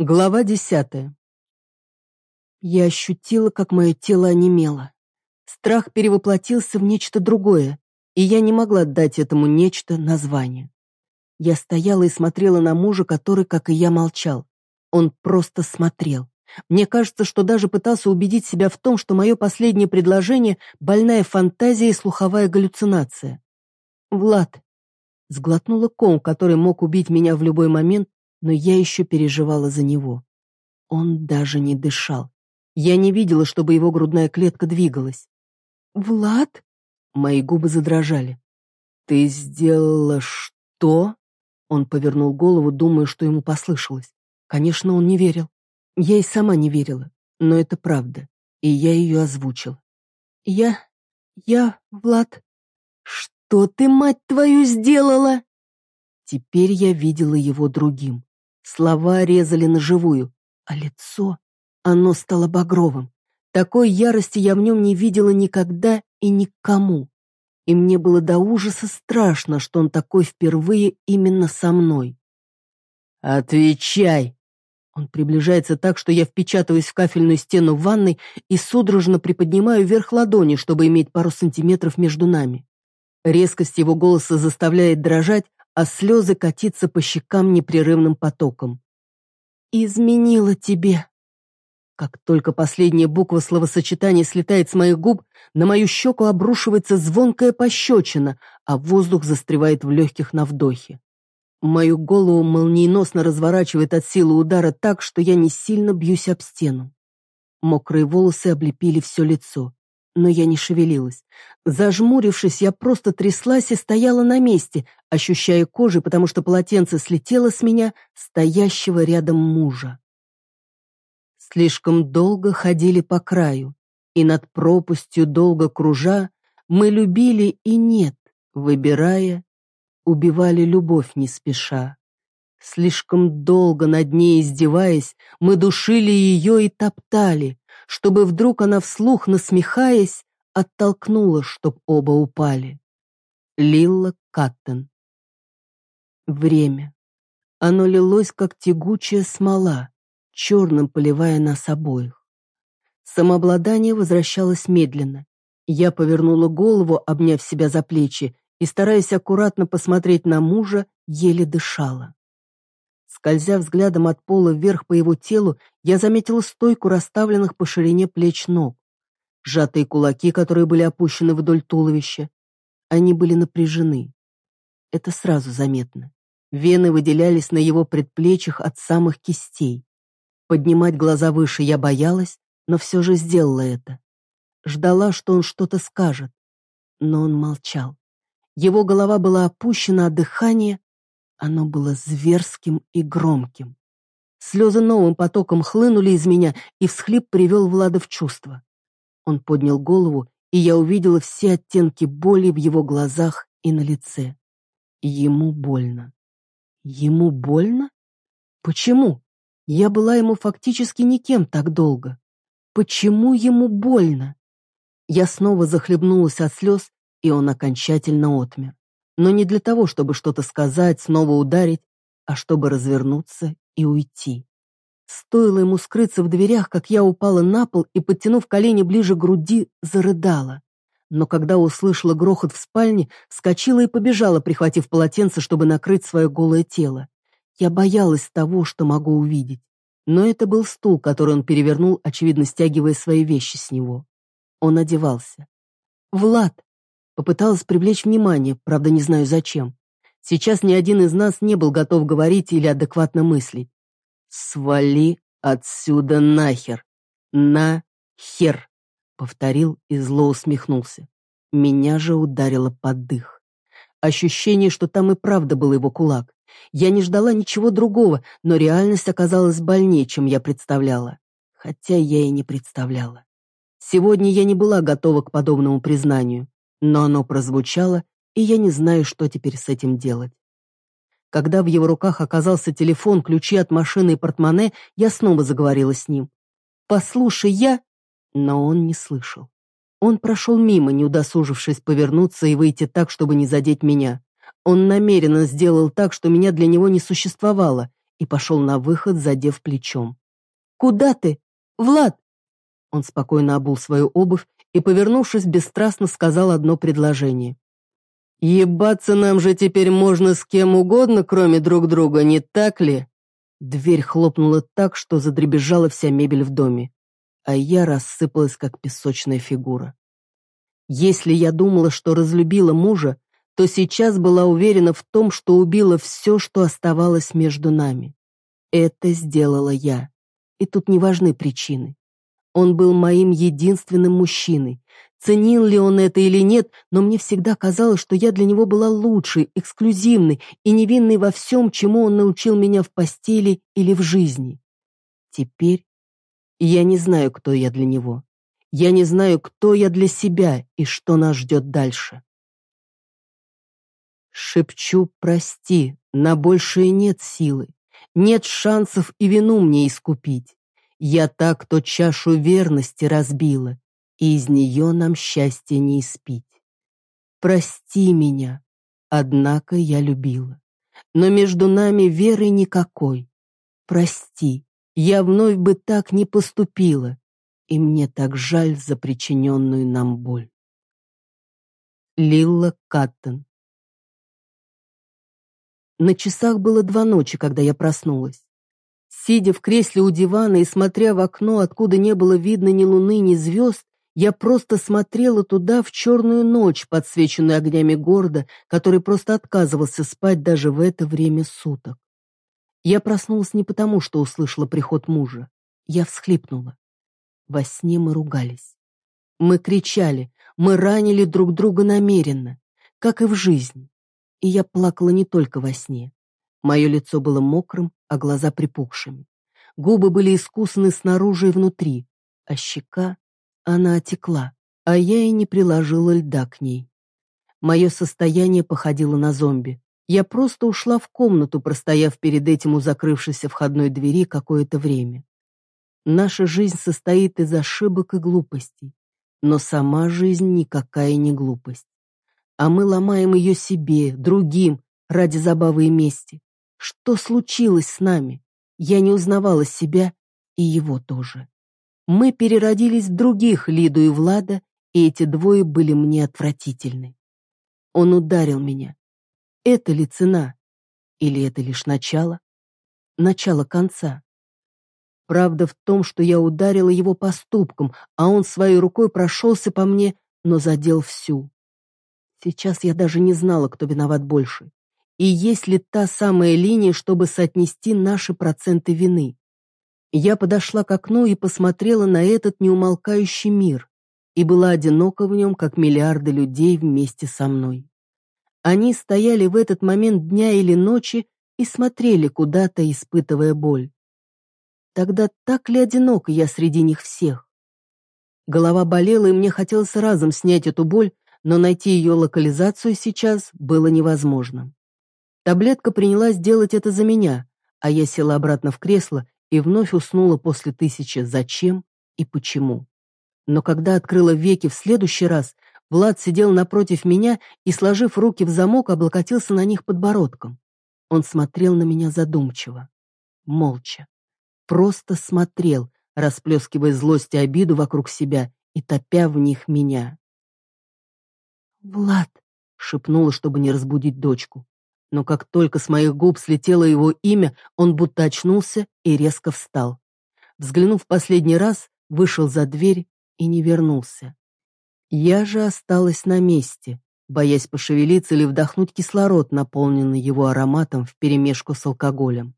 Глава десятая. Я ощутила, как мое тело онемело. Страх перевоплотился в нечто другое, и я не могла дать этому нечто название. Я стояла и смотрела на мужа, который, как и я, молчал. Он просто смотрел. Мне кажется, что даже пытался убедить себя в том, что мое последнее предложение — больная фантазия и слуховая галлюцинация. «Влад!» Сглотнула ком, который мог убить меня в любой момент, но я еще переживала за него. Он даже не дышал. Я не видела, чтобы его грудная клетка двигалась. «Влад?» Мои губы задрожали. «Ты сделала что?» Он повернул голову, думая, что ему послышалось. Конечно, он не верил. Я и сама не верила, но это правда, и я ее озвучил. «Я... я, Влад...» «Что ты, мать твою, сделала?» Теперь я видела его другим. Слова резали на живую, а лицо, оно стало багровым. Такой ярости я в нем не видела никогда и никому. И мне было до ужаса страшно, что он такой впервые именно со мной. «Отвечай!» Он приближается так, что я впечатываюсь в кафельную стену в ванной и судорожно приподнимаю вверх ладони, чтобы иметь пару сантиметров между нами. Резкость его голоса заставляет дрожать, а слезы катиться по щекам непрерывным потоком. «Изменила тебе». Как только последняя буква словосочетания слетает с моих губ, на мою щеку обрушивается звонкая пощечина, а воздух застревает в легких на вдохе. Мою голову молниеносно разворачивает от силы удара так, что я не сильно бьюсь об стену. Мокрые волосы облепили все лицо но я не шевелилась. Зажмурившись, я просто тряслась и стояла на месте, ощущая кожей, потому что полотенце слетело с меня, стоящего рядом мужа. Слишком долго ходили по краю, и над пропастью долго кружа мы любили и нет, выбирая, убивали любовь не спеша. Слишком долго над ней издеваясь, мы душили ее и топтали, чтобы вдруг она вслух, насмехаясь, оттолкнула, чтоб оба упали. Лилла Каттен. Время. Оно лилось, как тягучая смола, черным поливая нас обоих. Самообладание возвращалось медленно. Я повернула голову, обняв себя за плечи, и, стараясь аккуратно посмотреть на мужа, еле дышала. Скользя взглядом от пола вверх по его телу, я заметила стойку расставленных по ширине плеч ног. Сжатые кулаки, которые были опущены вдоль туловища. Они были напряжены. Это сразу заметно. Вены выделялись на его предплечьях от самых кистей. Поднимать глаза выше я боялась, но все же сделала это. Ждала, что он что-то скажет. Но он молчал. Его голова была опущена, а дыхание оно было зверским и громким. Слезы новым потоком хлынули из меня, и всхлип привел Влада в чувство. Он поднял голову, и я увидела все оттенки боли в его глазах и на лице. Ему больно. Ему больно? Почему? Я была ему фактически никем так долго. Почему ему больно? Я снова захлебнулась от слез, и он окончательно отмер но не для того, чтобы что-то сказать, снова ударить, а чтобы развернуться и уйти. Стоило ему скрыться в дверях, как я упала на пол и, подтянув колени ближе к груди, зарыдала. Но когда услышала грохот в спальне, вскочила и побежала, прихватив полотенце, чтобы накрыть свое голое тело. Я боялась того, что могу увидеть. Но это был стул, который он перевернул, очевидно, стягивая свои вещи с него. Он одевался. «Влад!» Попыталась привлечь внимание, правда, не знаю зачем. Сейчас ни один из нас не был готов говорить или адекватно мыслить. «Свали отсюда нахер! На-хер!» Повторил и зло усмехнулся. Меня же ударило под дых. Ощущение, что там и правда был его кулак. Я не ждала ничего другого, но реальность оказалась больнее, чем я представляла. Хотя я и не представляла. Сегодня я не была готова к подобному признанию но оно прозвучало, и я не знаю, что теперь с этим делать. Когда в его руках оказался телефон, ключи от машины и портмоне, я снова заговорила с ним. «Послушай, я...» Но он не слышал. Он прошел мимо, не удосужившись повернуться и выйти так, чтобы не задеть меня. Он намеренно сделал так, что меня для него не существовало, и пошел на выход, задев плечом. «Куда ты? Влад!» Он спокойно обул свою обувь и, повернувшись, бесстрастно сказал одно предложение. «Ебаться нам же теперь можно с кем угодно, кроме друг друга, не так ли?» Дверь хлопнула так, что задребезжала вся мебель в доме, а я рассыпалась, как песочная фигура. Если я думала, что разлюбила мужа, то сейчас была уверена в том, что убила все, что оставалось между нами. Это сделала я. И тут не важны причины. Он был моим единственным мужчиной. Ценил ли он это или нет, но мне всегда казалось, что я для него была лучшей, эксклюзивной и невинной во всем, чему он научил меня в постели или в жизни. Теперь я не знаю, кто я для него. Я не знаю, кто я для себя и что нас ждет дальше. Шепчу «прости», на большее нет силы, нет шансов и вину мне искупить. Я так то чашу верности разбила, и из нее нам счастье не испить. Прости меня, однако я любила, но между нами веры никакой. Прости, я вновь бы так не поступила, и мне так жаль за причиненную нам боль. Лилла Каттон На часах было два ночи, когда я проснулась. Сидя в кресле у дивана и смотря в окно, откуда не было видно ни луны, ни звезд, я просто смотрела туда в черную ночь, подсвеченную огнями города, который просто отказывался спать даже в это время суток. Я проснулась не потому, что услышала приход мужа. Я всхлипнула. Во сне мы ругались. Мы кричали, мы ранили друг друга намеренно, как и в жизни. И я плакала не только во сне. Мое лицо было мокрым, а глаза припухшими. Губы были искусаны снаружи и внутри, а щека, она отекла, а я и не приложила льда к ней. Мое состояние походило на зомби. Я просто ушла в комнату, простояв перед этим у закрывшейся входной двери какое-то время. Наша жизнь состоит из ошибок и глупостей, но сама жизнь никакая не глупость. А мы ломаем ее себе, другим, ради забавы и мести. Что случилось с нами? Я не узнавала себя и его тоже. Мы переродились в других, Лиду и Влада, и эти двое были мне отвратительны. Он ударил меня. Это ли цена? Или это лишь начало? Начало конца. Правда в том, что я ударила его поступком, а он своей рукой прошелся по мне, но задел всю. Сейчас я даже не знала, кто виноват больше. И есть ли та самая линия, чтобы соотнести наши проценты вины? Я подошла к окну и посмотрела на этот неумолкающий мир, и была одинока в нем, как миллиарды людей вместе со мной. Они стояли в этот момент дня или ночи и смотрели куда-то, испытывая боль. Тогда так ли одиноко я среди них всех? Голова болела, и мне хотелось разом снять эту боль, но найти ее локализацию сейчас было невозможно. Таблетка принялась делать это за меня, а я села обратно в кресло и вновь уснула после тысячи «зачем» и «почему». Но когда открыла веки в следующий раз, Влад сидел напротив меня и, сложив руки в замок, облокотился на них подбородком. Он смотрел на меня задумчиво, молча просто смотрел, расплескивая злость и обиду вокруг себя и топя в них меня. «Влад!» — шепнула, чтобы не разбудить дочку. Но как только с моих губ слетело его имя, он будто очнулся и резко встал. Взглянув последний раз, вышел за дверь и не вернулся. Я же осталась на месте, боясь пошевелиться или вдохнуть кислород, наполненный его ароматом вперемешку с алкоголем.